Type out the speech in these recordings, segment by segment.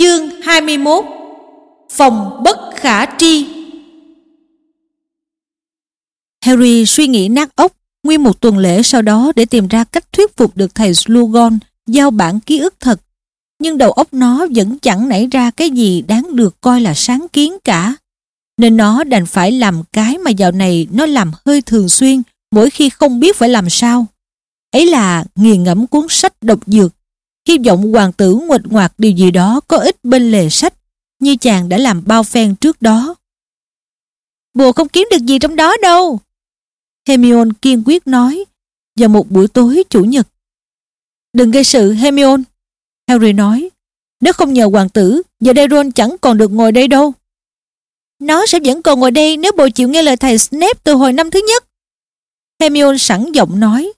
Chương 21 Phòng bất khả tri Harry suy nghĩ nát óc, nguyên một tuần lễ sau đó để tìm ra cách thuyết phục được thầy Slughorn giao bản ký ức thật. Nhưng đầu óc nó vẫn chẳng nảy ra cái gì đáng được coi là sáng kiến cả. Nên nó đành phải làm cái mà dạo này nó làm hơi thường xuyên, mỗi khi không biết phải làm sao. Ấy là nghiền ngẫm cuốn sách độc dược. Hy vọng hoàng tử nguệch ngoạc điều gì đó có ích bên lề sách, như chàng đã làm bao phen trước đó. Bùa không kiếm được gì trong đó đâu. Hermione kiên quyết nói vào một buổi tối chủ nhật. Đừng gây sự Hermione. Harry nói nếu không nhờ hoàng tử giờ đây Ron chẳng còn được ngồi đây đâu. Nó sẽ vẫn còn ngồi đây nếu bồ chịu nghe lời thầy Snape từ hồi năm thứ nhất. Hermione sẵn giọng nói.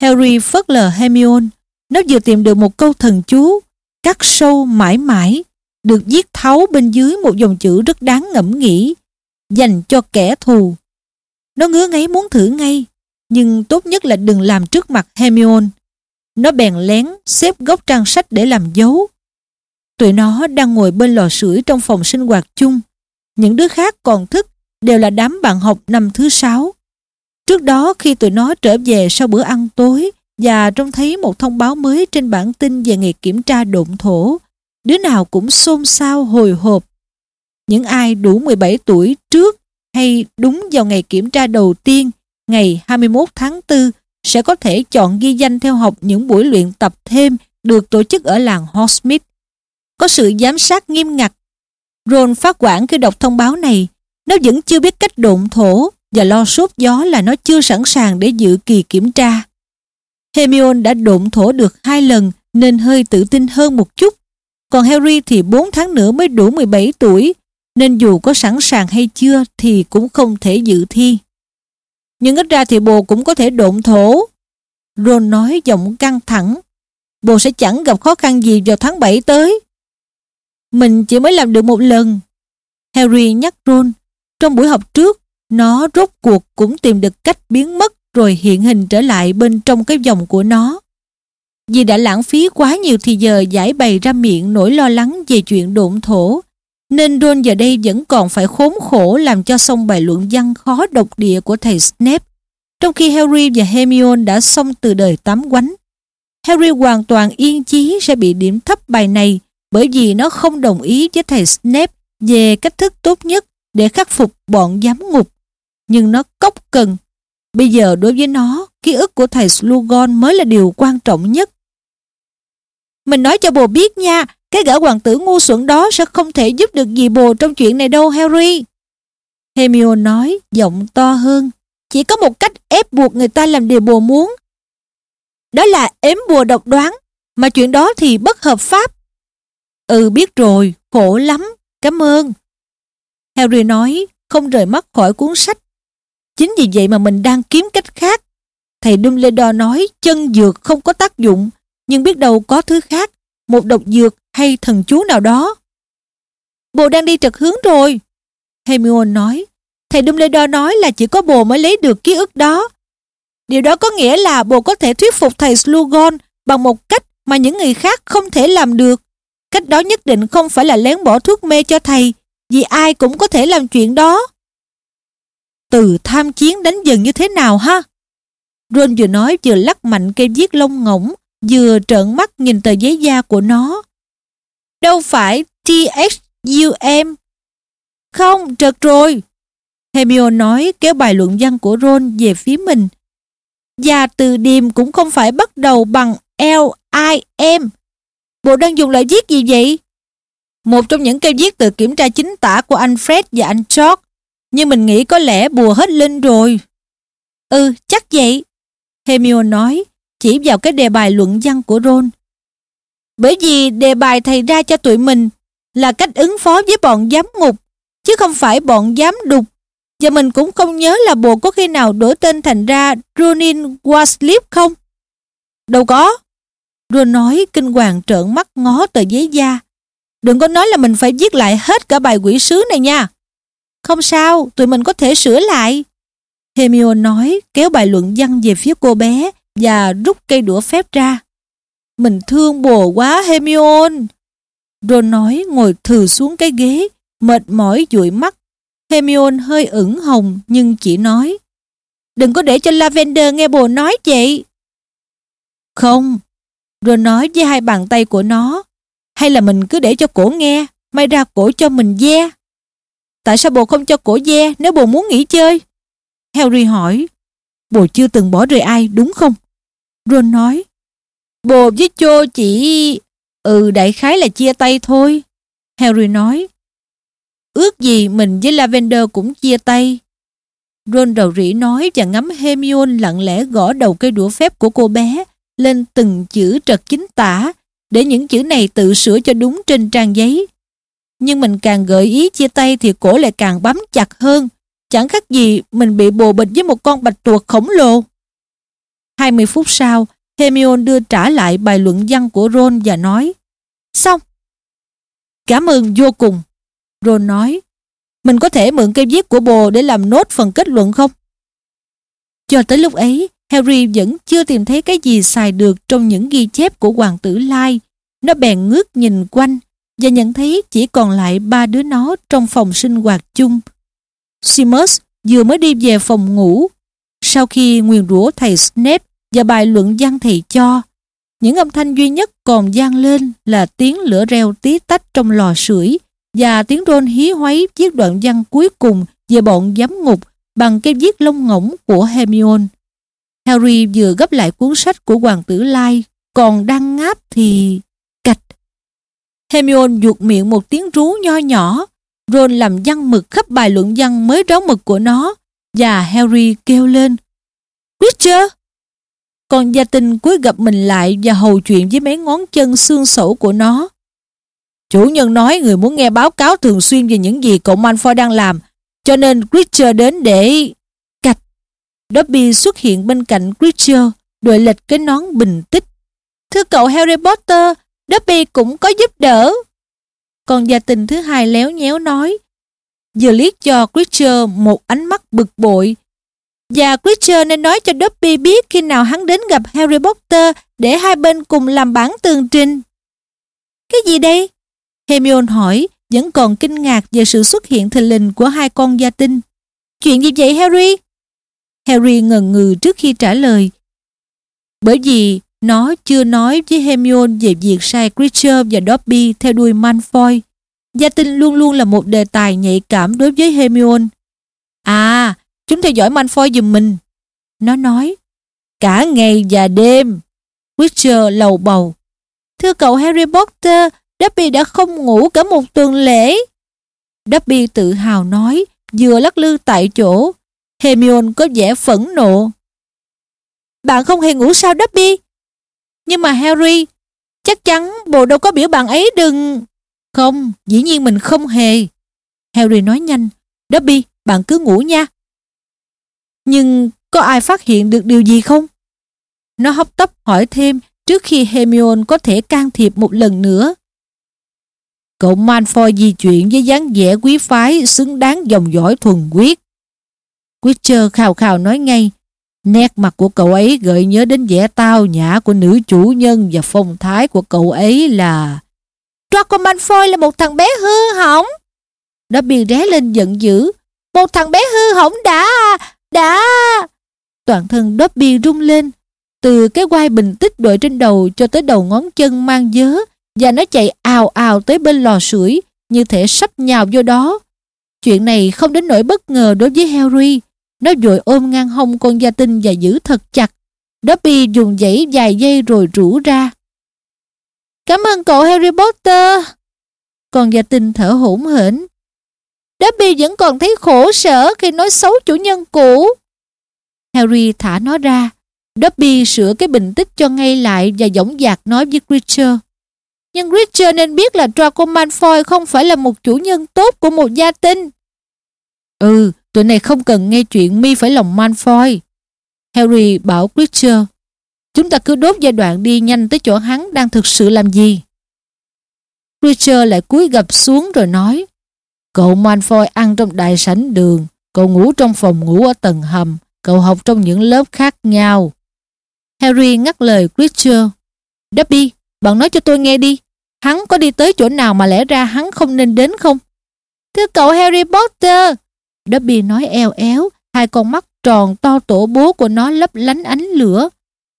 Harry phớt lờ Hermione. Nó vừa tìm được một câu thần chú, cắt sâu mãi mãi, được viết tháo bên dưới một dòng chữ rất đáng ngẫm nghĩ, dành cho kẻ thù. Nó ngứa ngáy muốn thử ngay, nhưng tốt nhất là đừng làm trước mặt Hermione. Nó bèn lén xếp góc trang sách để làm dấu. Tụi nó đang ngồi bên lò sưởi trong phòng sinh hoạt chung. Những đứa khác còn thức, đều là đám bạn học năm thứ sáu. Trước đó khi tụi nó trở về sau bữa ăn tối và trông thấy một thông báo mới trên bản tin về ngày kiểm tra độn thổ, đứa nào cũng xôn xao hồi hộp. Những ai đủ 17 tuổi trước hay đúng vào ngày kiểm tra đầu tiên, ngày 21 tháng 4, sẽ có thể chọn ghi danh theo học những buổi luyện tập thêm được tổ chức ở làng Horsmith. Có sự giám sát nghiêm ngặt. Ron phát quản khi đọc thông báo này, nó vẫn chưa biết cách độn thổ và lo sốt gió là nó chưa sẵn sàng để dự kỳ kiểm tra. Hermione đã độn thổ được hai lần nên hơi tự tin hơn một chút. Còn Harry thì 4 tháng nữa mới đủ 17 tuổi nên dù có sẵn sàng hay chưa thì cũng không thể dự thi. Nhưng ít ra thì bồ cũng có thể độn thổ. Ron nói giọng căng thẳng. Bồ sẽ chẳng gặp khó khăn gì vào tháng 7 tới. Mình chỉ mới làm được một lần. Harry nhắc Ron. Trong buổi học trước, nó rốt cuộc cũng tìm được cách biến mất rồi hiện hình trở lại bên trong cái vòng của nó. Vì đã lãng phí quá nhiều thì giờ giải bày ra miệng nỗi lo lắng về chuyện độn thổ, nên Ron giờ đây vẫn còn phải khốn khổ làm cho xong bài luận văn khó độc địa của thầy Snape, trong khi Harry và Hermione đã xong từ đời tám quánh. Harry hoàn toàn yên chí sẽ bị điểm thấp bài này bởi vì nó không đồng ý với thầy Snape về cách thức tốt nhất để khắc phục bọn giám ngục. Nhưng nó cốc cần. Bây giờ đối với nó, ký ức của thầy Slugon mới là điều quan trọng nhất. Mình nói cho bồ biết nha, cái gã hoàng tử ngu xuẩn đó sẽ không thể giúp được gì bồ trong chuyện này đâu Harry. Hermione nói, giọng to hơn. Chỉ có một cách ép buộc người ta làm điều bồ muốn. Đó là ếm bùa độc đoán, mà chuyện đó thì bất hợp pháp. Ừ biết rồi, khổ lắm, cảm ơn. Harry nói, không rời mắt khỏi cuốn sách. Chính vì vậy mà mình đang kiếm cách khác. Thầy Dumbledore nói chân dược không có tác dụng, nhưng biết đâu có thứ khác, một độc dược hay thần chú nào đó. Bồ đang đi trật hướng rồi. Hermione nói, thầy Dumbledore nói là chỉ có bồ mới lấy được ký ức đó. Điều đó có nghĩa là bồ có thể thuyết phục thầy Slughorn bằng một cách mà những người khác không thể làm được. Cách đó nhất định không phải là lén bỏ thuốc mê cho thầy, vì ai cũng có thể làm chuyện đó. Từ tham chiến đánh dần như thế nào ha? Ron vừa nói vừa lắc mạnh cây viết lông ngỗng, vừa trợn mắt nhìn tờ giấy da của nó. Đâu phải THUM. Không, trật rồi. Hermione nói kéo bài luận văn của Ron về phía mình. Và từ điềm cũng không phải bắt đầu bằng L-I-M. Bộ đang dùng loại viết gì vậy? Một trong những cây viết từ kiểm tra chính tả của anh Fred và anh George. Nhưng mình nghĩ có lẽ bùa hết linh rồi. Ừ, chắc vậy. Hermione nói, chỉ vào cái đề bài luận văn của Ron. Bởi vì đề bài thầy ra cho tụi mình là cách ứng phó với bọn giám ngục, chứ không phải bọn giám đục. Và mình cũng không nhớ là bùa có khi nào đổi tên thành ra Ronin Waslip không? Đâu có. Ron nói kinh hoàng trợn mắt ngó tờ giấy da. Đừng có nói là mình phải viết lại hết cả bài quỷ sứ này nha. Không sao, tụi mình có thể sửa lại. Hermione nói kéo bài luận văn về phía cô bé và rút cây đũa phép ra. Mình thương bồ quá Hermione. Ron nói ngồi thừ xuống cái ghế, mệt mỏi dụi mắt. Hermione hơi ửng hồng nhưng chỉ nói Đừng có để cho Lavender nghe bồ nói vậy. Không, Ron nói với hai bàn tay của nó. Hay là mình cứ để cho cổ nghe, may ra cổ cho mình ve. Tại sao bồ không cho cổ ve nếu bồ muốn nghỉ chơi? Harry hỏi. Bồ chưa từng bỏ rơi ai, đúng không? Ron nói. Bồ với Cho chỉ... Ừ đại khái là chia tay thôi. Harry nói. Ước gì mình với Lavender cũng chia tay. Ron đầu rỉ nói và ngắm Hermione lặng lẽ gõ đầu cây đũa phép của cô bé lên từng chữ trật chính tả để những chữ này tự sửa cho đúng trên trang giấy. Nhưng mình càng gợi ý chia tay thì cổ lại càng bám chặt hơn. Chẳng khác gì mình bị bồ bịch với một con bạch tuộc khổng lồ. 20 phút sau, Hermione đưa trả lại bài luận văn của Ron và nói Xong. Cảm ơn vô cùng. Ron nói Mình có thể mượn cây viết của bồ để làm nốt phần kết luận không? Cho tới lúc ấy, Harry vẫn chưa tìm thấy cái gì xài được trong những ghi chép của hoàng tử Lai. Nó bèn ngước nhìn quanh và nhận thấy chỉ còn lại ba đứa nó trong phòng sinh hoạt chung. Seamus vừa mới đi về phòng ngủ. Sau khi nguyền rủa thầy Snape và bài luận văn thầy cho, những âm thanh duy nhất còn vang lên là tiếng lửa reo tí tách trong lò sưởi và tiếng Ron hí hoáy viết đoạn văn cuối cùng về bọn giám ngục bằng cái viết lông ngỗng của Hermione. Harry vừa gấp lại cuốn sách của Hoàng tử Lai, còn đang ngáp thì... Hermione ruột miệng một tiếng rú nho nhỏ. Ron làm văn mực khắp bài luận văn mới ráo mực của nó. Và Harry kêu lên. Witcher! Còn gia tinh cúi gặp mình lại và hầu chuyện với mấy ngón chân xương sẩu của nó. Chủ nhân nói người muốn nghe báo cáo thường xuyên về những gì cậu Malfoy đang làm, cho nên Witcher đến để... Cạch. Dobby xuất hiện bên cạnh Creature, đội lệch cái nón bình tích. Thưa cậu Harry Potter, Dobby cũng có giúp đỡ. Còn gia tình thứ hai léo nhéo nói, vừa liếc cho Creature một ánh mắt bực bội. Và Creature nên nói cho Dobby biết khi nào hắn đến gặp Harry Potter để hai bên cùng làm bản tường trình. Cái gì đây? Hermione hỏi, vẫn còn kinh ngạc về sự xuất hiện thình lình của hai con gia tinh. Chuyện gì vậy Harry? Harry ngần ngừ trước khi trả lời. Bởi vì nó chưa nói với Hermione về việc sai Creature và Dobby theo đuôi Malfoy. Gia tinh luôn luôn là một đề tài nhạy cảm đối với Hermione. À, chúng theo dõi Malfoy giùm mình. Nó nói, cả ngày và đêm. Creature lầu bầu. Thưa cậu Harry Potter, Dobby đã không ngủ cả một tuần lễ. Dobby tự hào nói, vừa lắc lư tại chỗ, Hermione có vẻ phẫn nộ. Bạn không hề ngủ sao Dobby? Nhưng mà Harry, chắc chắn bồ đâu có biểu bạn ấy đừng... Không, dĩ nhiên mình không hề. Harry nói nhanh, Dobby, bạn cứ ngủ nha. Nhưng có ai phát hiện được điều gì không? Nó hấp tấp hỏi thêm trước khi Hermione có thể can thiệp một lần nữa. Cậu Malfoy di chuyển với dáng vẻ quý phái xứng đáng dòng dõi thuần quyết. Witcher khào khào nói ngay, nét mặt của cậu ấy gợi nhớ đến vẻ tao nhã của nữ chủ nhân và phong thái của cậu ấy là... Draco Malfoy là một thằng bé hư hỏng. Dobby ré lên giận dữ. Một thằng bé hư hỏng đã... đã... Toàn thân Dobby rung lên. Từ cái quai bình tích đội trên đầu cho tới đầu ngón chân mang dớ, và nó chạy ào ào tới bên lò sưởi như thể sắp nhào vô đó. Chuyện này không đến nỗi bất ngờ đối với Harry nó vội ôm ngang hông con gia tinh và giữ thật chặt. Dobby dùng dãy vài giây rồi rủ ra. Cảm ơn cậu Harry Potter. Con gia tinh thở hổn hển. Dobby vẫn còn thấy khổ sở khi nói xấu chủ nhân cũ. Harry thả nó ra. Dobby sửa cái bình tích cho ngay lại và dõng dạc nói với Creature. Nhưng Creature nên biết là Draco Malfoy không phải là một chủ nhân tốt của một gia tinh. Ừ, Tụi này không cần nghe chuyện mi phải lòng Malfoy. Harry bảo Creature, chúng ta cứ đốt giai đoạn đi nhanh tới chỗ hắn đang thực sự làm gì. Creature lại cúi gập xuống rồi nói, cậu Malfoy ăn trong đại sảnh đường, cậu ngủ trong phòng ngủ ở tầng hầm, cậu học trong những lớp khác nhau. Harry ngắt lời Creature, Dobby, bạn nói cho tôi nghe đi, Hắn có đi tới chỗ nào mà lẽ ra hắn không nên đến không? Thưa cậu Harry Potter, Dobby nói eo éo, hai con mắt tròn to tổ bố của nó lấp lánh ánh lửa.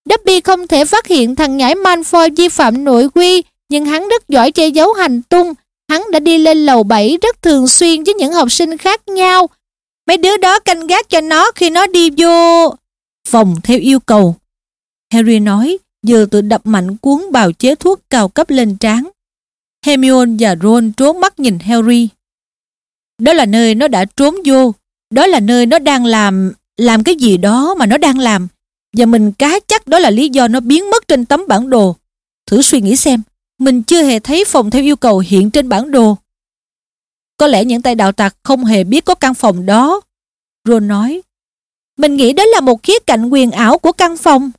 Dobby không thể phát hiện thằng nhãi Malfoy vi phạm nội quy, nhưng hắn rất giỏi che giấu hành tung. Hắn đã đi lên lầu 7 rất thường xuyên với những học sinh khác nhau. Mấy đứa đó canh gác cho nó khi nó đi vô... Phòng theo yêu cầu. Harry nói, vừa tự đập mạnh cuốn bào chế thuốc cao cấp lên trán. Hermione và Ron trốn mắt nhìn Harry. Đó là nơi nó đã trốn vô. Đó là nơi nó đang làm... Làm cái gì đó mà nó đang làm. Và mình cá chắc đó là lý do nó biến mất trên tấm bản đồ. Thử suy nghĩ xem, mình chưa hề thấy phòng theo yêu cầu hiện trên bản đồ. Có lẽ những tay đạo tặc không hề biết có căn phòng đó. Ron nói, mình nghĩ đó là một khía cạnh quyền ảo của căn phòng.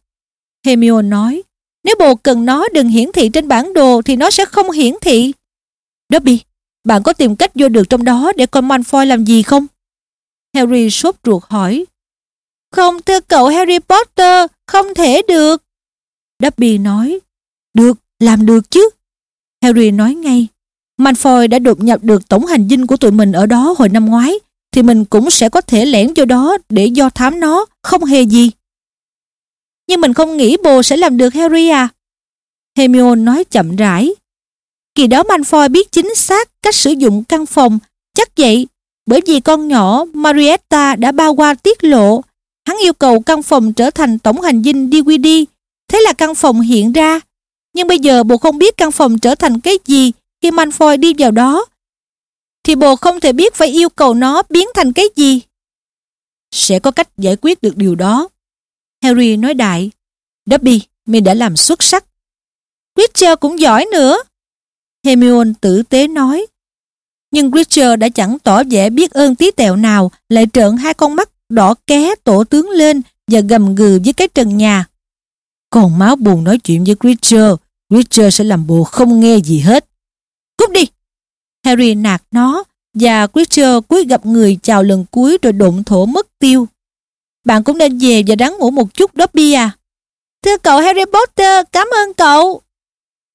Hermione nói, nếu bồ cần nó đừng hiển thị trên bản đồ thì nó sẽ không hiển thị. Dobby, bạn có tìm cách vô được trong đó để coi Malfoy làm gì không? Harry sốt ruột hỏi. Không thưa cậu Harry Potter, không thể được. Dobby nói, được, làm được chứ. Harry nói ngay, Malfoy đã đột nhập được tổng hành dinh của tụi mình ở đó hồi năm ngoái, thì mình cũng sẽ có thể lẻn vô đó để do thám nó, không hề gì. Nhưng mình không nghĩ bồ sẽ làm được Harry à. Hermione nói chậm rãi. Kỳ đó Malfoy biết chính xác cách sử dụng căn phòng, chắc vậy, bởi vì con nhỏ Marietta đã bao qua tiết lộ. Hắn yêu cầu căn phòng trở thành tổng hành dinh DVD, thế là căn phòng hiện ra. Nhưng bây giờ bồ không biết căn phòng trở thành cái gì khi Malfoy đi vào đó. Thì bồ không thể biết phải yêu cầu nó biến thành cái gì. Sẽ có cách giải quyết được điều đó. Harry nói đại. Dobby, mình đã làm xuất sắc. Witcher cũng giỏi nữa. Hermione tử tế nói. Nhưng Richard đã chẳng tỏ vẻ biết ơn tí tẹo nào, lại trợn hai con mắt đỏ ké tổ tướng lên và gầm gừ với cái trần nhà. Còn máu buồn nói chuyện với Richard, Richard sẽ làm bộ không nghe gì hết. Cút đi! Harry nạt nó và Richard cúi gặp người chào lần cuối rồi đụng thổ mất tiêu. Bạn cũng nên về và ráng ngủ một chút Dobby à. Thưa cậu Harry Potter, cảm ơn cậu.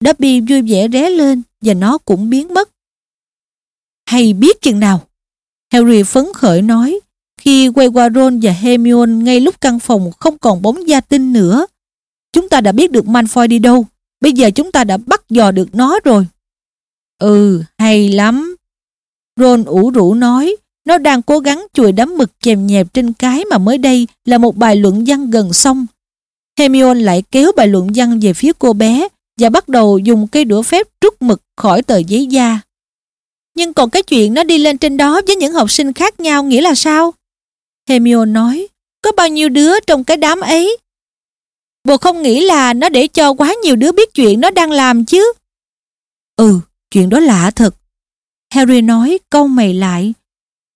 Dobby vui vẻ ré lên và nó cũng biến mất. Hay biết chừng nào? Harry phấn khởi nói khi quay qua Ron và Hermione ngay lúc căn phòng không còn bóng gia tinh nữa. Chúng ta đã biết được Malfoy đi đâu. Bây giờ chúng ta đã bắt dò được nó rồi. Ừ, hay lắm. Ron ủ rũ nói nó đang cố gắng chùi đám mực chèm nhẹp trên cái mà mới đây là một bài luận văn gần xong. Hermione lại kéo bài luận văn về phía cô bé và bắt đầu dùng cây đũa phép trút mực khỏi tờ giấy da. Nhưng còn cái chuyện nó đi lên trên đó với những học sinh khác nhau nghĩa là sao? Hermione nói, có bao nhiêu đứa trong cái đám ấy? Bồ không nghĩ là nó để cho quá nhiều đứa biết chuyện nó đang làm chứ. Ừ, chuyện đó lạ thật. Harry nói câu mày lại.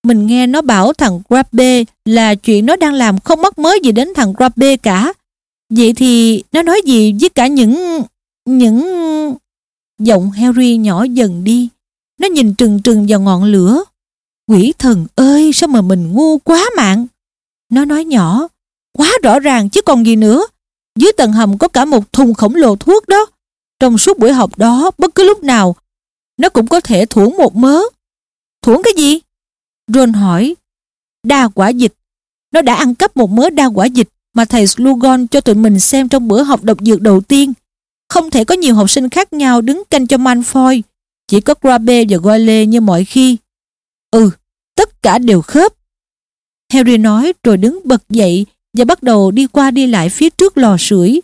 Mình nghe nó bảo thằng Grabbe là chuyện nó đang làm không mất mới gì đến thằng Grabbe cả. Vậy thì nó nói gì với cả những những... Giọng Harry nhỏ dần đi. Nó nhìn trừng trừng vào ngọn lửa. Quỷ thần ơi, sao mà mình ngu quá mạng. Nó nói nhỏ. Quá rõ ràng chứ còn gì nữa. Dưới tầng hầm có cả một thùng khổng lồ thuốc đó. Trong suốt buổi học đó, bất cứ lúc nào, nó cũng có thể thủng một mớ. Thủng cái gì? Ron hỏi. Đa quả dịch. Nó đã ăn cắp một mớ đa quả dịch mà thầy Slughorn cho tụi mình xem trong bữa học độc dược đầu tiên. Không thể có nhiều học sinh khác nhau đứng canh cho Malfoy. Chỉ có Grabe và Goyle như mọi khi. Ừ, tất cả đều khớp. Harry nói rồi đứng bật dậy và bắt đầu đi qua đi lại phía trước lò sưởi.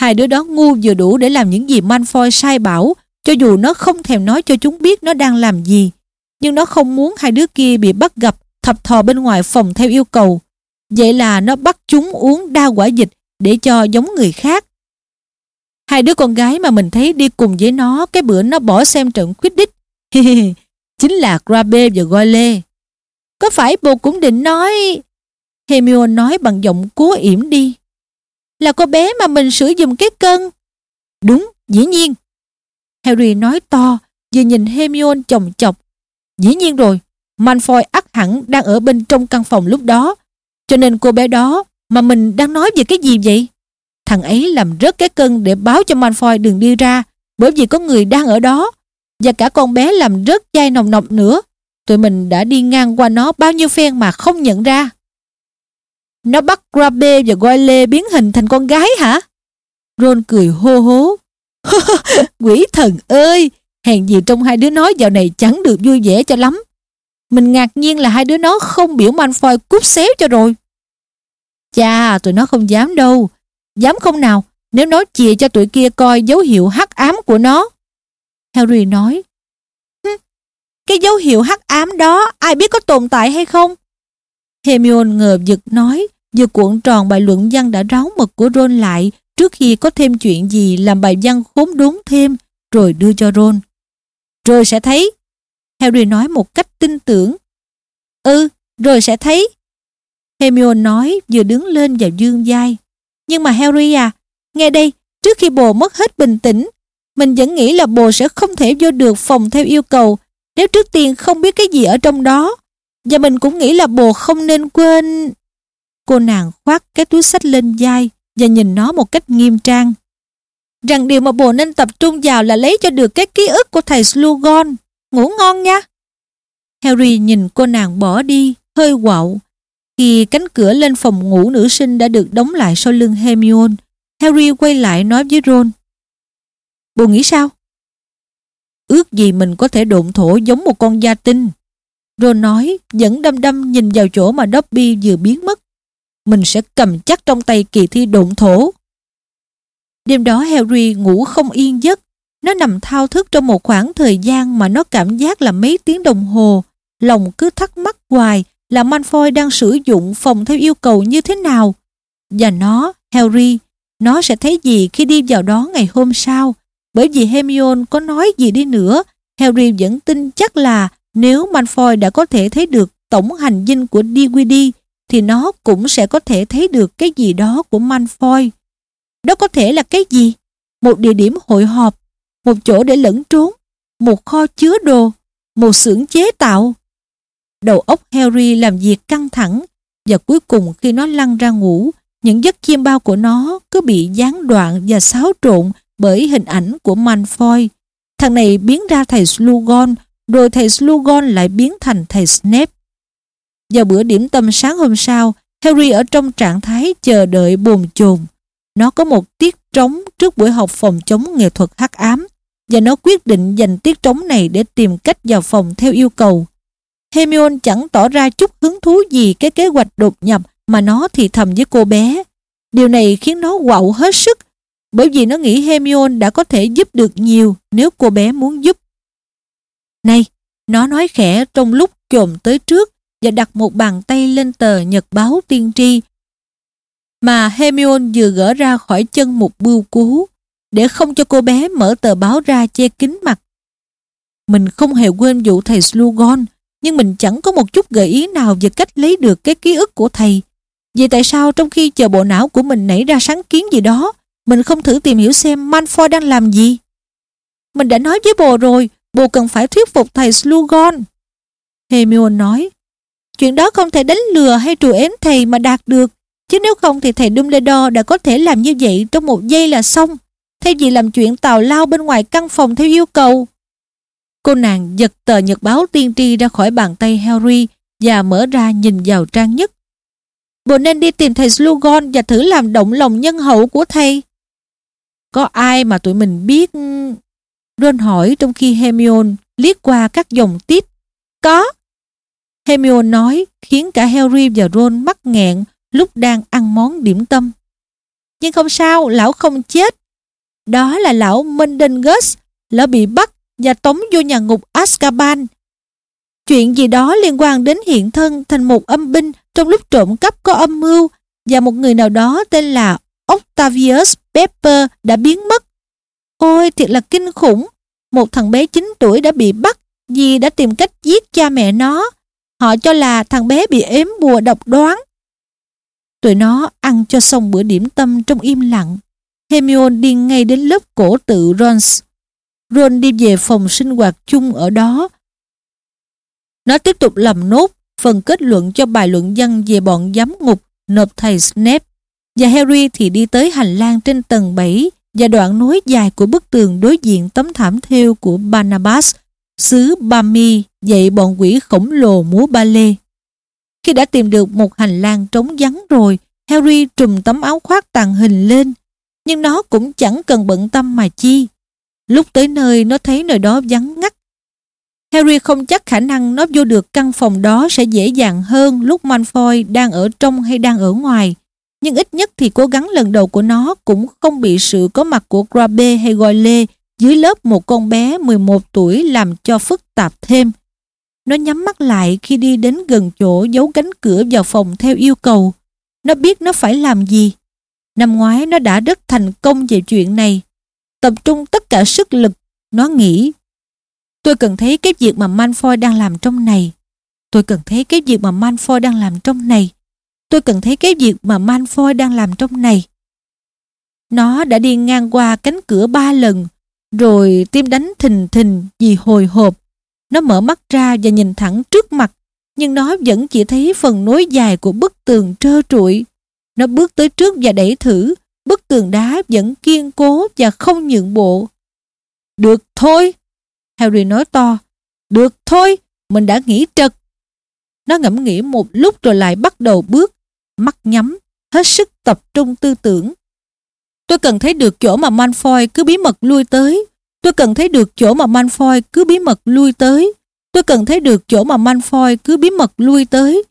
Hai đứa đó ngu vừa đủ để làm những gì Malfoy sai bảo cho dù nó không thèm nói cho chúng biết nó đang làm gì nhưng nó không muốn hai đứa kia bị bắt gặp thập thò bên ngoài phòng theo yêu cầu. Vậy là nó bắt chúng uống đa quả dịch để cho giống người khác. Hai đứa con gái mà mình thấy đi cùng với nó cái bữa nó bỏ xem trận Quidditch chính là Grabe và Goyle. Có phải bồ cũng định nói... Hermione nói bằng giọng cố yểm đi. Là cô bé mà mình sử dụng cái cân. Đúng, dĩ nhiên. Harry nói to, vừa nhìn Hermione chồng chọc Dĩ nhiên rồi, Malfoy ắt hẳn đang ở bên trong căn phòng lúc đó. Cho nên cô bé đó mà mình đang nói về cái gì vậy? Thằng ấy làm rớt cái cân để báo cho Malfoy đừng đi ra bởi vì có người đang ở đó và cả con bé làm rớt chai nồng nọc nữa. Tụi mình đã đi ngang qua nó bao nhiêu phen mà không nhận ra. Nó bắt Grabe và Goyle biến hình thành con gái hả? Ron cười hô hố. Quỷ thần ơi! Hèn gì trong hai đứa nó dạo này chẳng được vui vẻ cho lắm. Mình ngạc nhiên là hai đứa nó không biểu Malfoy cút xéo cho rồi. Chà, tụi nó không dám đâu. Dám không nào, nếu nó chìa cho tụi kia coi dấu hiệu hắc ám của nó. Harry nói, cái dấu hiệu hắc ám đó ai biết có tồn tại hay không? Hermione ngờ vực nói, vừa cuộn tròn bài luận văn đã ráo mực của Ron lại trước khi có thêm chuyện gì làm bài văn khốn đốn thêm, rồi đưa cho Ron. Rồi sẽ thấy. Harry nói một cách tin tưởng. Ừ, rồi sẽ thấy. Hermione nói vừa đứng lên và dương vai. Nhưng mà Harry à, nghe đây, trước khi bồ mất hết bình tĩnh, mình vẫn nghĩ là bồ sẽ không thể vô được phòng theo yêu cầu nếu trước tiên không biết cái gì ở trong đó. Và mình cũng nghĩ là bồ không nên quên... Cô nàng khoác cái túi sách lên vai và nhìn nó một cách nghiêm trang. Rằng điều mà bồ nên tập trung vào là lấy cho được cái ký ức của thầy Slughorn. Ngủ ngon nha. Harry nhìn cô nàng bỏ đi, hơi quạo. Khi cánh cửa lên phòng ngủ nữ sinh đã được đóng lại sau lưng Hermione, Harry quay lại nói với Ron. Bồ nghĩ sao? Ước gì mình có thể độn thổ giống một con gia tinh. Ron nói, vẫn đâm đâm nhìn vào chỗ mà Dobby vừa biến mất. Mình sẽ cầm chắc trong tay kỳ thi độn thổ. Đêm đó Harry ngủ không yên giấc. Nó nằm thao thức trong một khoảng thời gian mà nó cảm giác là mấy tiếng đồng hồ. Lòng cứ thắc mắc hoài là Malfoy đang sử dụng phòng theo yêu cầu như thế nào. Và nó, Harry, nó sẽ thấy gì khi đi vào đó ngày hôm sau. Bởi vì Hermione có nói gì đi nữa, Harry vẫn tin chắc là nếu Malfoy đã có thể thấy được tổng hành dinh của DVD thì nó cũng sẽ có thể thấy được cái gì đó của Malfoy. Đó có thể là cái gì? Một địa điểm hội họp, một chỗ để lẫn trốn, một kho chứa đồ, một xưởng chế tạo. Đầu óc Harry làm việc căng thẳng và cuối cùng khi nó lăn ra ngủ, những giấc chiêm bao của nó cứ bị gián đoạn và xáo trộn bởi hình ảnh của Malfoy. Thằng này biến ra thầy Slughorn, rồi thầy Slughorn lại biến thành thầy Snape. Vào bữa điểm tâm sáng hôm sau, Harry ở trong trạng thái chờ đợi bồn chồn. Nó có một tiết trống trước buổi học phòng chống nghệ thuật hắc ám và nó quyết định dành tiết trống này để tìm cách vào phòng theo yêu cầu. Hermione chẳng tỏ ra chút hứng thú gì cái kế hoạch đột nhập mà nó thì thầm với cô bé. Điều này khiến nó quạo hết sức bởi vì nó nghĩ Hermione đã có thể giúp được nhiều nếu cô bé muốn giúp. Này, nó nói khẽ trong lúc chồm tới trước và đặt một bàn tay lên tờ nhật báo tiên tri mà Hermione vừa gỡ ra khỏi chân một bưu cú để không cho cô bé mở tờ báo ra che kín mặt. Mình không hề quên vụ thầy Slughorn nhưng mình chẳng có một chút gợi ý nào về cách lấy được cái ký ức của thầy. Vậy tại sao trong khi chờ bộ não của mình nảy ra sáng kiến gì đó mình không thử tìm hiểu xem Malfoy đang làm gì? Mình đã nói với bồ rồi, bồ cần phải thuyết phục thầy Slughorn. Hermione nói, chuyện đó không thể đánh lừa hay trù ếm thầy mà đạt được, chứ nếu không thì thầy Dumbledore đã có thể làm như vậy trong một giây là xong, thay vì làm chuyện tào lao bên ngoài căn phòng theo yêu cầu. Cô nàng giật tờ nhật báo tiên tri ra khỏi bàn tay Harry và mở ra nhìn vào trang nhất. Bộ nên đi tìm thầy Slughorn và thử làm động lòng nhân hậu của thầy. Có ai mà tụi mình biết... Ron hỏi trong khi Hermione liếc qua các dòng tiết. Có. Hermione nói khiến cả Harry và Ron mắc nghẹn lúc đang ăn món điểm tâm. Nhưng không sao, lão không chết. Đó là lão Mendengus. lão bị bắt và tống vô nhà ngục Azkaban. Chuyện gì đó liên quan đến hiện thân thành một âm binh trong lúc trộm cắp có âm mưu, và một người nào đó tên là Octavius Pepper đã biến mất. Ôi, thiệt là kinh khủng. Một thằng bé 9 tuổi đã bị bắt vì đã tìm cách giết cha mẹ nó. Họ cho là thằng bé bị ếm bùa độc đoán. Tụi nó ăn cho xong bữa điểm tâm trong im lặng. Hermione đi ngay đến lớp cổ tự Rons. Ron đi về phòng sinh hoạt chung ở đó. Nó tiếp tục làm nốt phần kết luận cho bài luận văn về bọn giám ngục nộp thầy Snape và Harry thì đi tới hành lang trên tầng 7 và đoạn nối dài của bức tường đối diện tấm thảm thêu của Barnabas, xứ Bami dạy bọn quỷ khổng lồ múa ba lê. Khi đã tìm được một hành lang trống vắng rồi, Harry trùm tấm áo khoác tàng hình lên, nhưng nó cũng chẳng cần bận tâm mà chi. Lúc tới nơi, nó thấy nơi đó vắng ngắt. Harry không chắc khả năng nó vô được căn phòng đó sẽ dễ dàng hơn lúc Malfoy đang ở trong hay đang ở ngoài. Nhưng ít nhất thì cố gắng lần đầu của nó cũng không bị sự có mặt của Grabe hay Goyle dưới lớp một con bé 11 tuổi làm cho phức tạp thêm. Nó nhắm mắt lại khi đi đến gần chỗ giấu cánh cửa vào phòng theo yêu cầu. Nó biết nó phải làm gì. Năm ngoái nó đã rất thành công về chuyện này. Tập trung tất cả sức lực, nó nghĩ. Tôi cần thấy cái việc mà Manfoy đang làm trong này. Tôi cần thấy cái việc mà Manfoy đang làm trong này. Tôi cần thấy cái việc mà Manfoy đang làm trong này. Nó đã đi ngang qua cánh cửa ba lần, rồi tim đánh thình thình vì hồi hộp. Nó mở mắt ra và nhìn thẳng trước mặt, nhưng nó vẫn chỉ thấy phần nối dài của bức tường trơ trụi. Nó bước tới trước và đẩy thử, bức tường đá vẫn kiên cố và không nhượng bộ. Được thôi, Harry nói to. Được thôi, mình đã nghĩ trật. Nó ngẫm nghĩ một lúc rồi lại bắt đầu bước, mắt nhắm, hết sức tập trung tư tưởng. Tôi cần thấy được chỗ mà Malfoy cứ bí mật lui tới. Tôi cần thấy được chỗ mà Malfoy cứ bí mật lui tới. Tôi cần thấy được chỗ mà Malfoy cứ bí mật lui tới.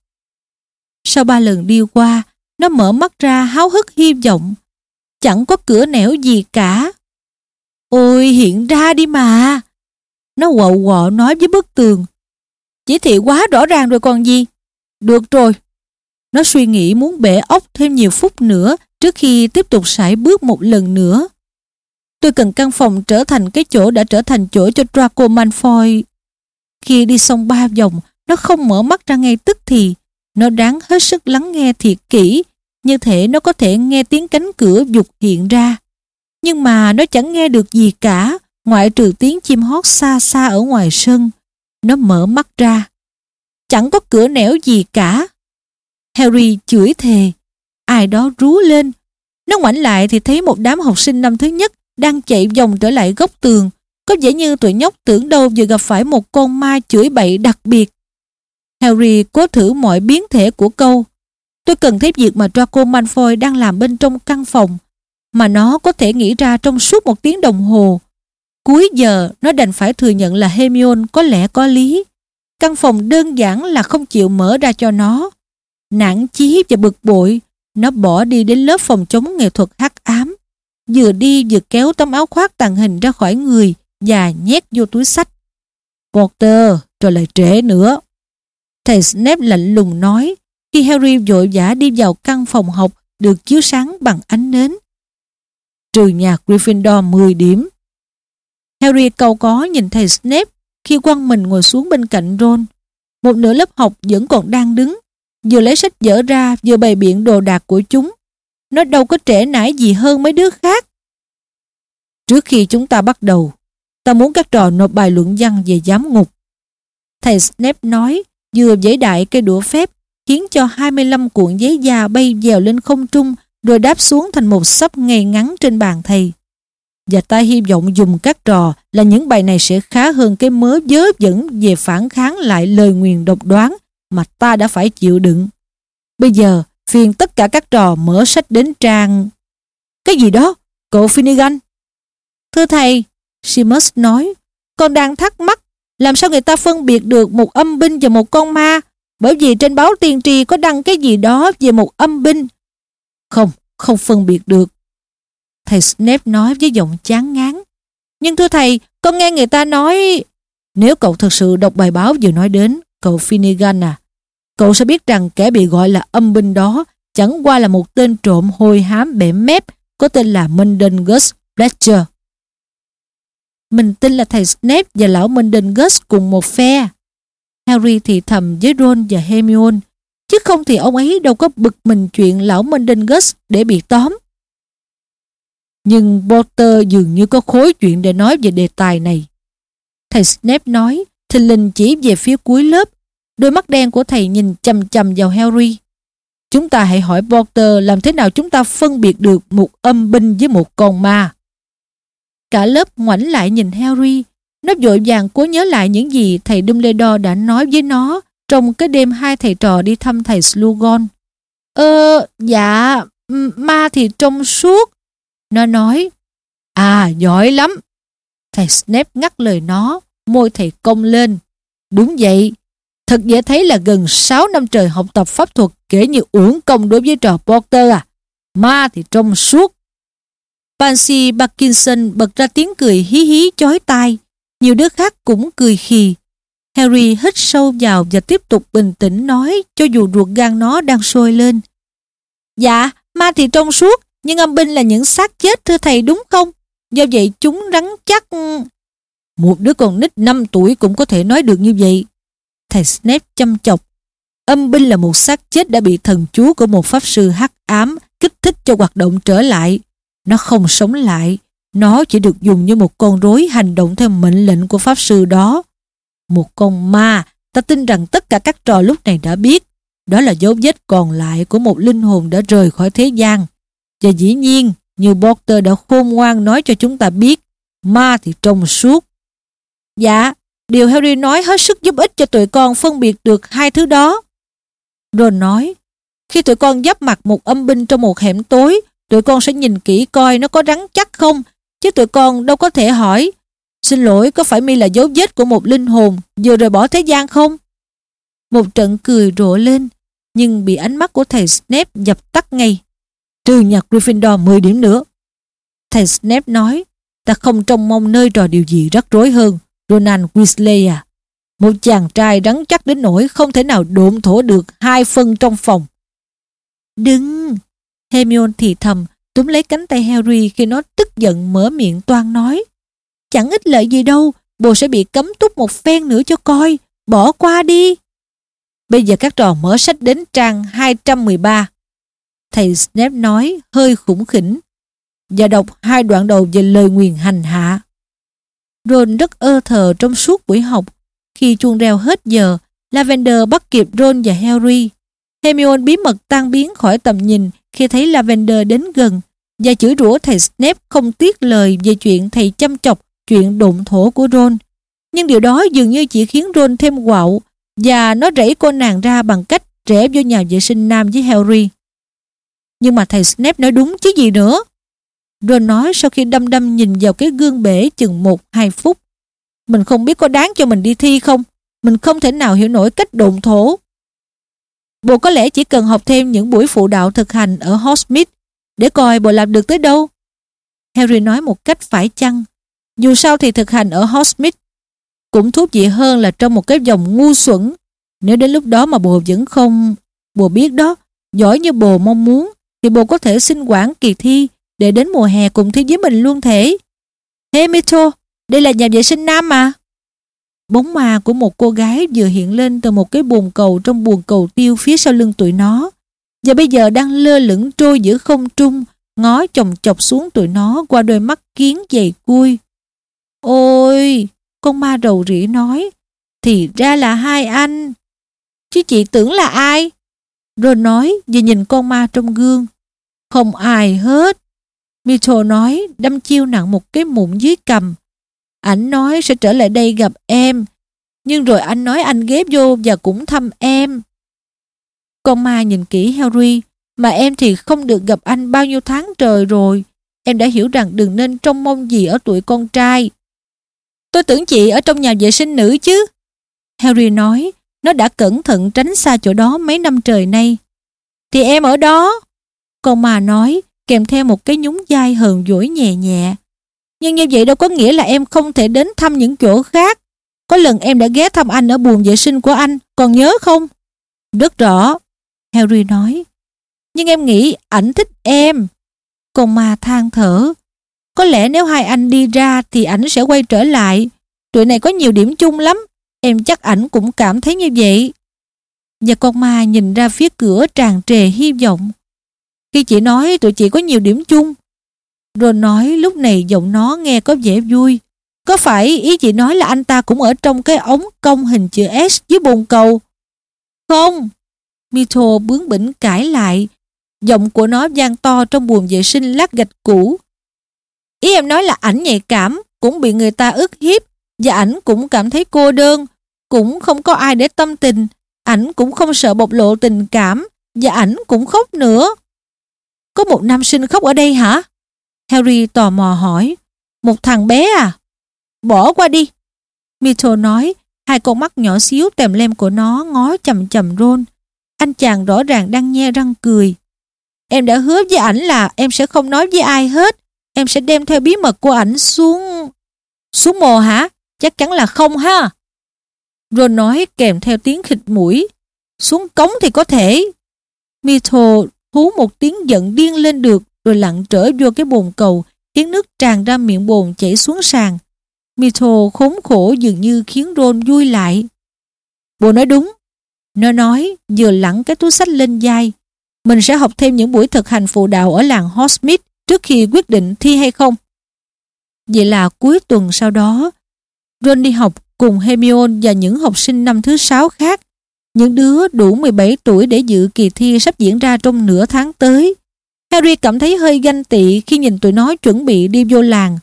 Sau ba lần đi qua, nó mở mắt ra háo hức hy vọng. Chẳng có cửa nẻo gì cả. Ôi hiện ra đi mà. Nó quậu quọ nói với bức tường. Chỉ thị quá rõ ràng rồi còn gì. Được rồi. Nó suy nghĩ muốn bể ốc thêm nhiều phút nữa trước khi tiếp tục sải bước một lần nữa. Tôi cần căn phòng trở thành cái chỗ đã trở thành chỗ cho Draco Malfoy. Khi đi xong ba vòng, nó không mở mắt ra ngay tức thì. Nó đáng hết sức lắng nghe thiệt kỹ, như thể nó có thể nghe tiếng cánh cửa dục hiện ra. Nhưng mà nó chẳng nghe được gì cả, ngoại trừ tiếng chim hót xa xa ở ngoài sân. Nó mở mắt ra. Chẳng có cửa nẻo gì cả. Harry chửi thề. Ai đó rú lên. Nó ngoảnh lại thì thấy một đám học sinh năm thứ nhất đang chạy vòng trở lại góc tường. Có vẻ như tụi nhóc tưởng đâu vừa gặp phải một con ma chửi bậy đặc biệt. Harry cố thử mọi biến thể của câu. Tôi cần thấy việc mà Draco Malfoy đang làm bên trong căn phòng mà nó có thể nghĩ ra trong suốt một tiếng đồng hồ. Cuối giờ nó đành phải thừa nhận là Hermione có lẽ có lý. Căn phòng đơn giản là không chịu mở ra cho nó. Nản chí và bực bội, nó bỏ đi đến lớp phòng chống nghệ thuật hắc ám. Vừa đi vừa kéo tấm áo khoác tàng hình ra khỏi người và nhét vô túi sách. Potter, rồi lại trễ nữa. Thầy Snape lạnh lùng nói khi Harry vội vã đi vào căn phòng học được chiếu sáng bằng ánh nến. Trừ nhà Gryffindor 10 điểm. Harry cầu có nhìn thầy Snape khi quăng mình ngồi xuống bên cạnh Ron. Một nửa lớp học vẫn còn đang đứng, vừa lấy sách dở ra vừa bày biện đồ đạc của chúng. Nó đâu có trễ nải gì hơn mấy đứa khác. Trước khi chúng ta bắt đầu, ta muốn các trò nộp bài luận văn về giám ngục. Thầy Snape nói, vừa giấy đại cây đũa phép, khiến cho 25 cuộn giấy da bay dèo lên không trung rồi đáp xuống thành một sấp ngay ngắn trên bàn thầy. Và ta hy vọng dùng các trò là những bài này sẽ khá hơn cái mớ dớ dẫn về phản kháng lại lời nguyền độc đoán mà ta đã phải chịu đựng. Bây giờ, phiền tất cả các trò mở sách đến trang... Cái gì đó? Cậu Finnegan? Thưa thầy, Seamus nói, con đang thắc mắc làm sao người ta phân biệt được một âm binh và một con ma bởi vì trên báo tiên tri có đăng cái gì đó về một âm binh. Không, không phân biệt được. Thầy Snape nói với giọng chán ngán. Nhưng thưa thầy, con nghe người ta nói... Nếu cậu thật sự đọc bài báo vừa nói đến, cậu Finnegan à, cậu sẽ biết rằng kẻ bị gọi là âm binh đó chẳng qua là một tên trộm hôi hám bẻ mép có tên là Mendengus Fletcher. Mình tin là thầy Snape và lão Mendengus cùng một phe. Harry thì thầm với Ron và Hermione, chứ không thì ông ấy đâu có bực mình chuyện lão Mendingus để bị tóm. Nhưng Potter dường như có khối chuyện để nói về đề tài này. Thầy Snape nói, thình lình chỉ về phía cuối lớp. Đôi mắt đen của thầy nhìn chầm chầm vào Harry. Chúng ta hãy hỏi Potter làm thế nào chúng ta phân biệt được một âm binh với một con ma. Cả lớp ngoảnh lại nhìn Harry. Nó vội vàng cố nhớ lại những gì thầy Dumbledore đã nói với nó trong cái đêm hai thầy trò đi thăm thầy Slughorn. Ơ, dạ, ma thì trong suốt. Nó nói, à, giỏi lắm. Thầy Snape ngắt lời nó, môi thầy cong lên. Đúng vậy, thật dễ thấy là gần 6 năm trời học tập pháp thuật kể như uổng công đối với trò Potter à. Ma thì trong suốt. Pansy Parkinson bật ra tiếng cười hí hí chói tai. Nhiều đứa khác cũng cười khì. Harry hít sâu vào và tiếp tục bình tĩnh nói cho dù ruột gan nó đang sôi lên. Dạ, ma thì trong suốt, nhưng âm binh là những xác chết thưa thầy đúng không? Do vậy chúng rắn chắc... Một đứa con nít 5 tuổi cũng có thể nói được như vậy. Thầy Snape chăm chọc. Âm binh là một xác chết đã bị thần chú của một pháp sư hắc ám kích thích cho hoạt động trở lại. Nó không sống lại. Nó chỉ được dùng như một con rối hành động theo mệnh lệnh của pháp sư đó. Một con ma, ta tin rằng tất cả các trò lúc này đã biết. Đó là dấu vết còn lại của một linh hồn đã rời khỏi thế gian. Và dĩ nhiên, như Porter đã khôn ngoan nói cho chúng ta biết, ma thì trong suốt. Dạ, điều Harry nói hết sức giúp ích cho tụi con phân biệt được hai thứ đó. Ron nói, khi tụi con giáp mặt một âm binh trong một hẻm tối, tụi con sẽ nhìn kỹ coi nó có rắn chắc không, chứ tụi con đâu có thể hỏi, xin lỗi có phải mi là dấu vết của một linh hồn vừa rời bỏ thế gian không? Một trận cười rộ lên, nhưng bị ánh mắt của thầy Snape dập tắt ngay. Trừ nhặt Gryffindor 10 điểm nữa. Thầy Snape nói, ta không trông mong nơi trò điều gì rắc rối hơn, Ronald Weasley à. Một chàng trai rắn chắc đến nỗi không thể nào độn thổ được hai phân trong phòng. Đừng! Hermione thì thầm, túm lấy cánh tay Harry khi nó tức giận mở miệng toan nói. Chẳng ích lợi gì đâu, bồ sẽ bị cấm túc một phen nữa cho coi, bỏ qua đi. Bây giờ các trò mở sách đến trang 213. Thầy Snape nói hơi khủng khỉnh và đọc hai đoạn đầu về lời nguyền hành hạ. Ron rất ơ thờ trong suốt buổi học. Khi chuông reo hết giờ, Lavender bắt kịp Ron và Harry. Hermione bí mật tan biến khỏi tầm nhìn khi thấy Lavender đến gần và chửi rủa thầy Snape không tiếc lời về chuyện thầy chăm chọc chuyện đụng thổ của Ron. Nhưng điều đó dường như chỉ khiến Ron thêm quạo và nó rẫy cô nàng ra bằng cách rẽ vô nhà vệ sinh nam với Harry. Nhưng mà thầy Snape nói đúng chứ gì nữa. Ron nói sau khi đâm đâm nhìn vào cái gương bể chừng 1-2 phút. Mình không biết có đáng cho mình đi thi không? Mình không thể nào hiểu nổi cách đụng thổ. Bộ có lẽ chỉ cần học thêm những buổi phụ đạo thực hành ở Hogsmeade để coi bộ làm được tới đâu. Harry nói một cách phải chăng. Dù sao thì thực hành ở Hogsmeade cũng thú vị hơn là trong một cái vòng ngu xuẩn. Nếu đến lúc đó mà bồ vẫn không... Bồ biết đó, giỏi như bồ mong muốn, thì bồ có thể xin quản kỳ thi để đến mùa hè cùng thi với mình luôn thể. Hey Mito, đây là nhà vệ sinh nam mà. Bóng ma của một cô gái vừa hiện lên từ một cái bồn cầu trong buồng cầu tiêu phía sau lưng tụi nó và bây giờ đang lơ lửng trôi giữa không trung ngó chồng chọc xuống tụi nó qua đôi mắt kiến dày cui. Ôi, con ma rầu rĩ nói, thì ra là hai anh. Chứ chị tưởng là ai? Rồi nói và nhìn con ma trong gương. Không ai hết. Mito nói đâm chiêu nặng một cái mụn dưới cầm. Ảnh nói sẽ trở lại đây gặp em. Nhưng rồi anh nói anh ghép vô và cũng thăm em. Con ma nhìn kỹ Harry, mà em thì không được gặp anh bao nhiêu tháng trời rồi. Em đã hiểu rằng đừng nên trông mong gì ở tuổi con trai. Tôi tưởng chị ở trong nhà vệ sinh nữ chứ. Harry nói, nó đã cẩn thận tránh xa chỗ đó mấy năm trời nay. Thì em ở đó. Con ma nói, kèm theo một cái nhún vai hờn dỗi nhẹ nhẹ. Nhưng như vậy đâu có nghĩa là em không thể đến thăm những chỗ khác. Có lần em đã ghé thăm anh ở buồng vệ sinh của anh, còn nhớ không? Rất rõ, Harry nói. Nhưng em nghĩ ảnh thích em. Con ma than thở. Có lẽ nếu hai anh đi ra thì ảnh sẽ quay trở lại. Tụi này có nhiều điểm chung lắm. Em chắc ảnh cũng cảm thấy như vậy. Và con ma nhìn ra phía cửa tràn trề hy vọng. Khi chị nói, tụi chị có nhiều điểm chung. Rồi nói, lúc này giọng nó nghe có vẻ vui. Có phải ý chị nói là anh ta cũng ở trong cái ống cong hình chữ S dưới bồn cầu? Không. Mito bướng bỉnh cãi lại. Giọng của nó vang to trong buồng vệ sinh lát gạch cũ. Ý em nói là ảnh nhạy cảm, cũng bị người ta ức hiếp, và ảnh cũng cảm thấy cô đơn, cũng không có ai để tâm tình, ảnh cũng không sợ bộc lộ tình cảm, và ảnh cũng khóc nữa. Có một nam sinh khóc ở đây hả? Harry tò mò hỏi. Một thằng bé à? Bỏ qua đi. Mito nói, hai con mắt nhỏ xíu tèm lem của nó ngó chầm chầm Ron. Anh chàng rõ ràng đang nhe răng cười. Em đã hứa với ảnh là em sẽ không nói với ai hết. Em sẽ đem theo bí mật của ảnh xuống... Xuống mồ hả? Chắc chắn là không ha. Ron nói kèm theo tiếng khịt mũi. Xuống cống thì có thể. Mito hú một tiếng giận điên lên được, rồi lặn trở vô cái bồn cầu, khiến nước tràn ra miệng bồn chảy xuống sàn. Mito khốn khổ dường như khiến Ron vui lại. Bồ nói đúng. Nó nói vừa lẳng cái túi sách lên vai. Mình sẽ học thêm những buổi thực hành phụ đạo ở làng Hotsmith trước khi quyết định thi hay không. Vậy là cuối tuần sau đó, Ron đi học cùng Hermione và những học sinh năm thứ sáu khác. Những đứa đủ 17 tuổi để dự kỳ thi sắp diễn ra trong nửa tháng tới. Harry cảm thấy hơi ganh tị khi nhìn tụi nó chuẩn bị đi vô làng.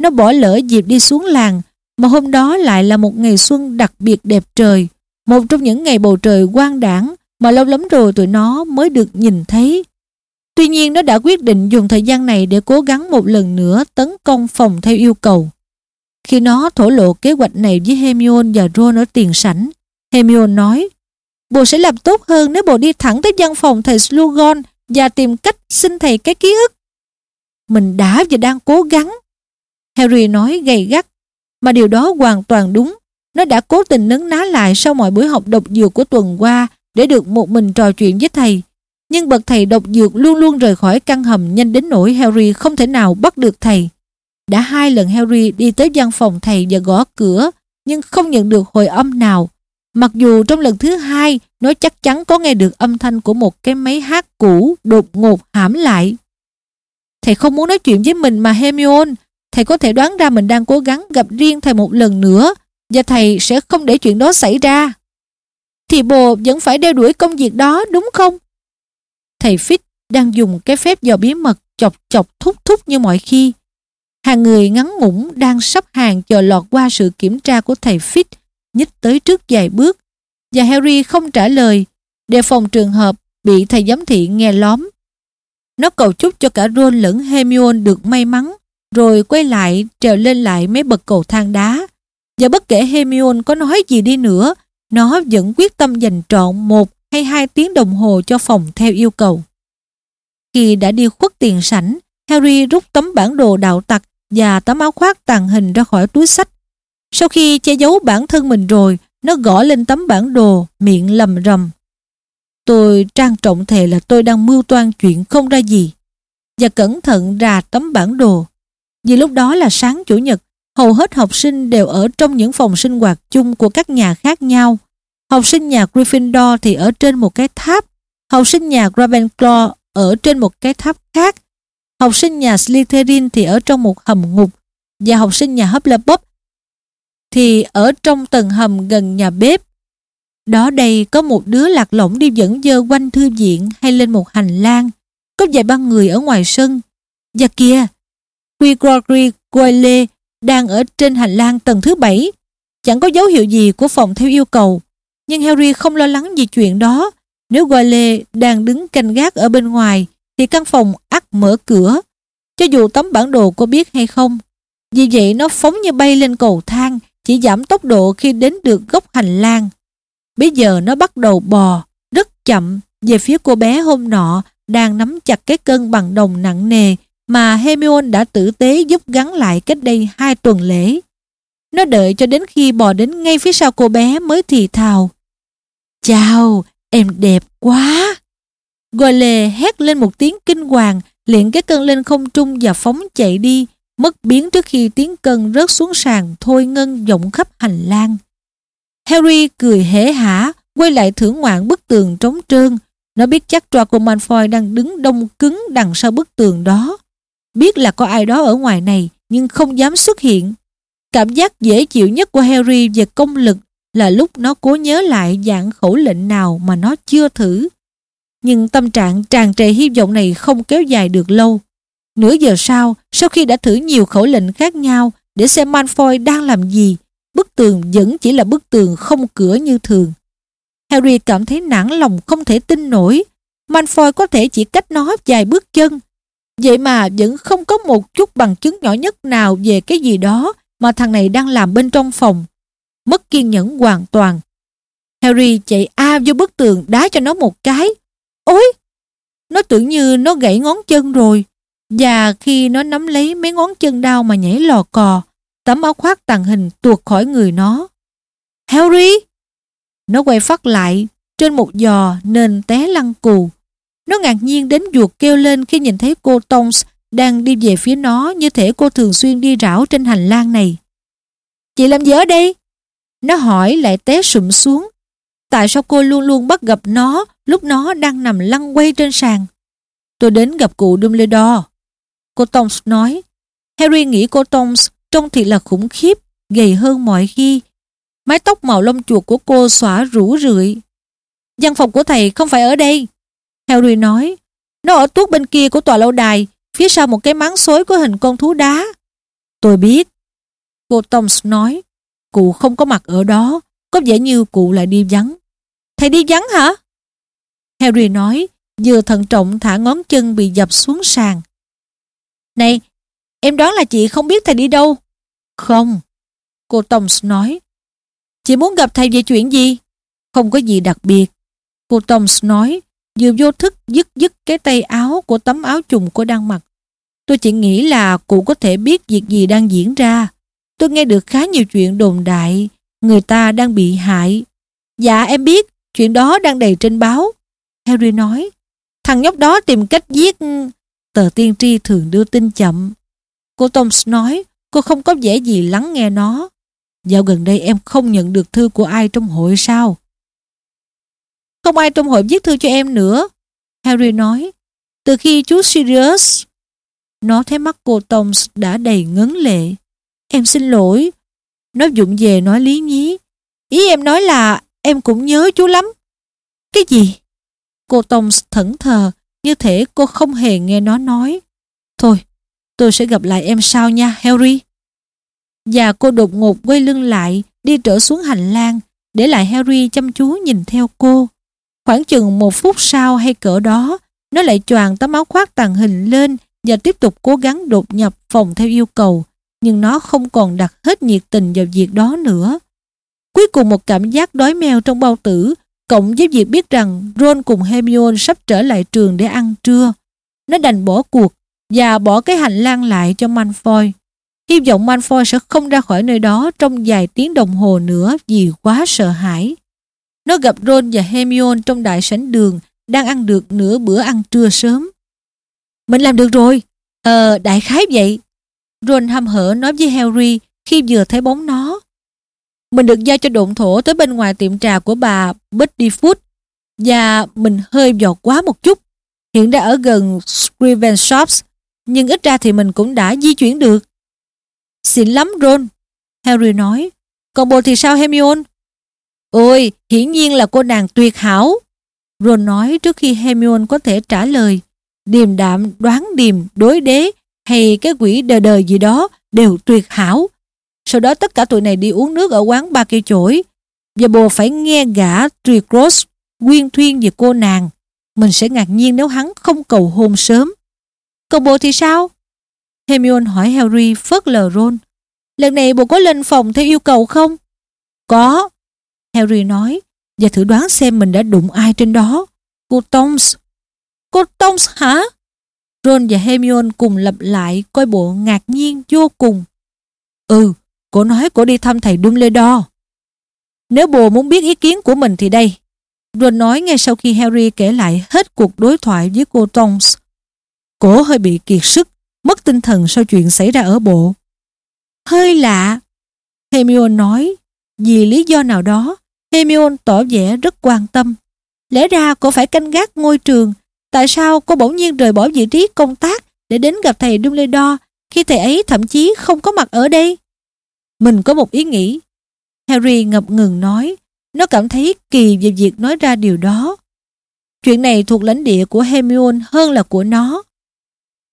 Nó bỏ lỡ dịp đi xuống làng, mà hôm đó lại là một ngày xuân đặc biệt đẹp trời. Một trong những ngày bầu trời quang đảng mà lâu lắm rồi tụi nó mới được nhìn thấy. Tuy nhiên nó đã quyết định dùng thời gian này để cố gắng một lần nữa tấn công phòng theo yêu cầu. Khi nó thổ lộ kế hoạch này với Hermione và Ron ở tiền sảnh, Hermione nói bộ sẽ làm tốt hơn nếu bộ đi thẳng tới văn phòng thầy Slughorn và tìm cách xin thầy cái ký ức. Mình đã và đang cố gắng. Harry nói gay gắt, mà điều đó hoàn toàn đúng. Nó đã cố tình nấn ná lại sau mọi buổi học độc dược của tuần qua để được một mình trò chuyện với thầy. Nhưng bậc thầy độc dược luôn luôn rời khỏi căn hầm nhanh đến nỗi Harry không thể nào bắt được thầy. Đã hai lần Harry đi tới văn phòng thầy và gõ cửa, nhưng không nhận được hồi âm nào. Mặc dù trong lần thứ hai, nó chắc chắn có nghe được âm thanh của một cái máy hát cũ đột ngột hãm lại. Thầy không muốn nói chuyện với mình mà Hermione. Thầy có thể đoán ra mình đang cố gắng gặp riêng thầy một lần nữa và thầy sẽ không để chuyện đó xảy ra. Thì bồ vẫn phải đeo đuổi công việc đó, đúng không? Thầy Fitch đang dùng cái phép dò bí mật chọc chọc thúc thúc như mọi khi. Hàng người ngắn ngủn đang sắp hàng chờ lọt qua sự kiểm tra của thầy Fitch nhích tới trước vài bước và Harry không trả lời, đề phòng trường hợp bị thầy giám thị nghe lóm. Nó cầu chúc cho cả Ron lẫn Hermione được may mắn, rồi quay lại trèo lên lại mấy bậc cầu thang đá. Và bất kể Hermione có nói gì đi nữa, nó vẫn quyết tâm dành trọn một hay hai tiếng đồng hồ cho phòng theo yêu cầu. Khi đã đi khuất tiền sảnh, Harry rút tấm bản đồ đạo tặc và tấm áo khoác tàn hình ra khỏi túi sách. Sau khi che giấu bản thân mình rồi, nó gõ lên tấm bản đồ, miệng lầm rầm. Tôi trang trọng thề là tôi đang mưu toan chuyện không ra gì. Và cẩn thận ra tấm bản đồ. Vì lúc đó là sáng Chủ nhật, hầu hết học sinh đều ở trong những phòng sinh hoạt chung của các nhà khác nhau. Học sinh nhà Gryffindor thì ở trên một cái tháp, học sinh nhà Ravenclaw ở trên một cái tháp khác, học sinh nhà Slytherin thì ở trong một hầm ngục và học sinh nhà Hufflepuff thì ở trong tầng hầm gần nhà bếp. Đó đây có một đứa lạc lõng đi dẫn dơ quanh thư viện hay lên một hành lang. Có vài ba người ở ngoài sân. Và kìa, Gregory Goyle đang ở trên hành lang tầng thứ bảy. Chẳng có dấu hiệu gì của phòng theo yêu cầu. Nhưng Harry không lo lắng gì chuyện đó. Nếu Goyle đang đứng canh gác ở bên ngoài thì căn phòng ắt mở cửa. Cho dù tấm bản đồ có biết hay không. Vì vậy nó phóng như bay lên cầu thang chỉ giảm tốc độ khi đến được góc hành lang. Bây giờ nó bắt đầu bò, rất chậm, về phía cô bé hôm nọ đang nắm chặt cái cân bằng đồng nặng nề mà Hermione đã tử tế giúp gắn lại cách đây hai tuần lễ. Nó đợi cho đến khi bò đến ngay phía sau cô bé mới thì thào. Chào, em đẹp quá. Gọi lề hét lên một tiếng kinh hoàng, liền cái cân lên không trung và phóng chạy đi, mất biến trước khi tiếng cân rớt xuống sàn thôi ngân vọng khắp hành lang. Harry cười hễ hả, quay lại thưởng ngoạn bức tường trống trơn. Nó biết chắc Draco Malfoy đang đứng đông cứng đằng sau bức tường đó. Biết là có ai đó ở ngoài này, nhưng không dám xuất hiện. Cảm giác dễ chịu nhất của Harry về công lực là lúc nó cố nhớ lại dạng khẩu lệnh nào mà nó chưa thử. Nhưng tâm trạng tràn trề hy vọng này không kéo dài được lâu. Nửa giờ sau, sau khi đã thử nhiều khẩu lệnh khác nhau để xem Malfoy đang làm gì, bức tường vẫn chỉ là bức tường không cửa như thường. Harry cảm thấy nản lòng không thể tin nổi. Malfoy có thể chỉ cách nó vài bước chân. Vậy mà vẫn không có một chút bằng chứng nhỏ nhất nào về cái gì đó mà thằng này đang làm bên trong phòng. Mất kiên nhẫn hoàn toàn. Harry chạy a vô bức tường đá cho nó một cái. Ôi! Nó tưởng như nó gãy ngón chân rồi. Và khi nó nắm lấy mấy ngón chân đau mà nhảy lò cò, tấm áo khoác tàng hình tuột khỏi người nó. Harry! Nó quay phát lại trên một giò nên té lăn cù. Nó ngạc nhiên đến ruột kêu lên khi nhìn thấy cô Tongs đang đi về phía nó như thể cô thường xuyên đi rảo trên hành lang này. Chị làm gì ở đây? Nó hỏi lại té sụm xuống. Tại sao cô luôn luôn bắt gặp nó lúc nó đang nằm lăn quay trên sàn? Tôi đến gặp cụ Dumbledore. Cô Tongs nói. Harry nghĩ cô Tongs trông thì là khủng khiếp, gầy hơn mọi khi. Mái tóc màu lông chuột của cô xõa rủ rượi. Văn phòng của thầy không phải ở đây. Harry nói. Nó ở tuốt bên kia của tòa lâu đài, phía sau một cái máng xối có hình con thú đá. Tôi biết. Cô Toms nói. Cụ không có mặt ở đó, có vẻ như cụ lại đi vắng. Thầy đi vắng hả? Harry nói, vừa thận trọng thả ngón chân bị dập xuống sàn. Này, em đoán là chị không biết thầy đi đâu. Không, cô Toms nói. Chị muốn gặp thầy về chuyện gì? Không có gì đặc biệt. Cô Toms nói, vừa vô thức dứt dứt cái tay áo của tấm áo trùng cô đang mặc. Tôi chỉ nghĩ là cụ có thể biết việc gì đang diễn ra. Tôi nghe được khá nhiều chuyện đồn đại, người ta đang bị hại. Dạ em biết, chuyện đó đang đầy trên báo. Harry nói, thằng nhóc đó tìm cách giết... Ừ, tờ tiên tri thường đưa tin chậm. Cô Toms nói, cô không có vẻ gì lắng nghe nó. Dạo gần đây em không nhận được thư của ai trong hội sao? Không ai trong hội viết thư cho em nữa. Harry nói, từ khi chú Sirius... Nó thấy mắt cô Toms đã đầy ngấn lệ. Em xin lỗi. Nó dụng về nói lý nhí. Ý em nói là em cũng nhớ chú lắm. Cái gì? Cô Toms thẫn thờ, như thể cô không hề nghe nó nói. Thôi, tôi sẽ gặp lại em sau nha, Harry. Và cô đột ngột quay lưng lại, đi trở xuống hành lang, để lại Harry chăm chú nhìn theo cô. Khoảng chừng một phút sau hay cỡ đó, nó lại choàng tấm áo khoác tàng hình lên và tiếp tục cố gắng đột nhập phòng theo yêu cầu, nhưng nó không còn đặt hết nhiệt tình vào việc đó nữa. Cuối cùng một cảm giác đói meo trong bao tử, cộng với việc biết rằng Ron cùng Hermione sắp trở lại trường để ăn trưa. Nó đành bỏ cuộc và bỏ cái hành lang lại cho Malfoy. Hy vọng Malfoy sẽ không ra khỏi nơi đó trong vài tiếng đồng hồ nữa vì quá sợ hãi. Nó gặp Ron và Hermione trong đại sảnh đường đang ăn được nửa bữa ăn trưa sớm. Mình làm được rồi. Ờ, đại khái vậy. Ron hăm hở nói với Harry khi vừa thấy bóng nó. Mình được giao cho độn thổ tới bên ngoài tiệm trà của bà Buddy Food và mình hơi giọt quá một chút. Hiện đã ở gần Scriven Shops nhưng ít ra thì mình cũng đã di chuyển được. Xịn lắm Ron, Harry nói. Còn bồ thì sao Hermione? Ôi, hiển nhiên là cô nàng tuyệt hảo. Ron nói trước khi Hermione có thể trả lời. Điềm đạm, đoán điềm, đối đế hay cái quỷ đời đời gì đó đều tuyệt hảo. Sau đó tất cả tụi này đi uống nước ở quán ba cây chổi và bồ phải nghe gã Tricross quyên thuyên về cô nàng. Mình sẽ ngạc nhiên nếu hắn không cầu hôn sớm. Còn bồ thì sao? Hermione hỏi Harry phớt lờ Ron. Lần này bồ có lên phòng theo yêu cầu không? Có. Harry nói và thử đoán xem mình đã đụng ai trên đó. Cô Tonks. Cô Tonks hả? Ron và Hermione cùng lặp lại coi bộ ngạc nhiên vô cùng. Ừ, cô nói cô đi thăm thầy Dumbledore. Nếu bồ muốn biết ý kiến của mình thì đây. Ron nói ngay sau khi Harry kể lại hết cuộc đối thoại với cô Tonks. Cổ hơi bị kiệt sức, mất tinh thần sau chuyện xảy ra ở bộ. Hơi lạ. Hermione nói, vì lý do nào đó, Hermione tỏ vẻ rất quan tâm. Lẽ ra cô phải canh gác ngôi trường Tại sao cô bỗng nhiên rời bỏ vị trí công tác để đến gặp thầy Dumbledore khi thầy ấy thậm chí không có mặt ở đây? Mình có một ý nghĩ. Harry ngập ngừng nói, nó cảm thấy kỳ về việc nói ra điều đó. Chuyện này thuộc lãnh địa của Hermione hơn là của nó.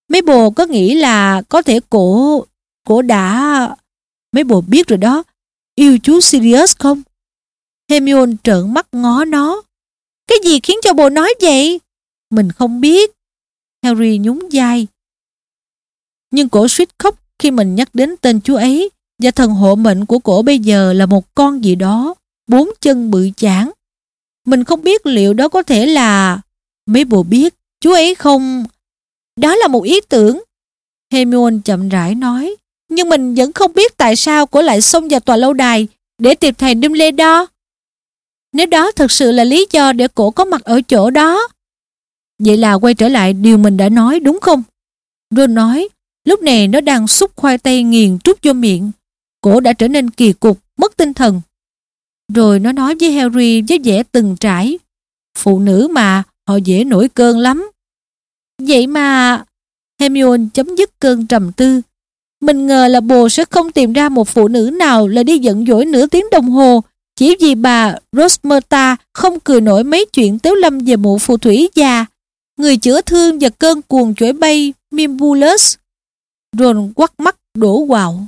Mấy bồ có nghĩ là có thể cổ... Cổ đã... Mấy bồ biết rồi đó. Yêu chú Sirius không? Hermione trợn mắt ngó nó. Cái gì khiến cho bồ nói vậy? Mình không biết. Harry nhún vai. Nhưng cổ suýt khóc khi mình nhắc đến tên chú ấy và thần hộ mệnh của cổ bây giờ là một con gì đó, bốn chân bự chán. Mình không biết liệu đó có thể là... Mấy bồ biết, chú ấy không... Đó là một ý tưởng. Hermione chậm rãi nói. Nhưng mình vẫn không biết tại sao cổ lại xông vào tòa lâu đài để tìm thầy Dumbledore. Nếu đó thật sự là lý do để cổ có mặt ở chỗ đó. Vậy là quay trở lại điều mình đã nói đúng không? Ron nói, lúc này nó đang xúc khoai tây nghiền trút vô miệng. Cổ đã trở nên kỳ cục, mất tinh thần. Rồi nó nói với Harry với vẻ từng trải. Phụ nữ mà, họ dễ nổi cơn lắm. Vậy mà... Hermione chấm dứt cơn trầm tư. Mình ngờ là bồ sẽ không tìm ra một phụ nữ nào là đi giận dỗi nửa tiếng đồng hồ chỉ vì bà Rosmerta không cười nổi mấy chuyện tiếu lâm về mụ phù thủy già, người chữa thương và cơn cuồng chổi bay Mimbulus. Ron quắt mắt đổ quạo.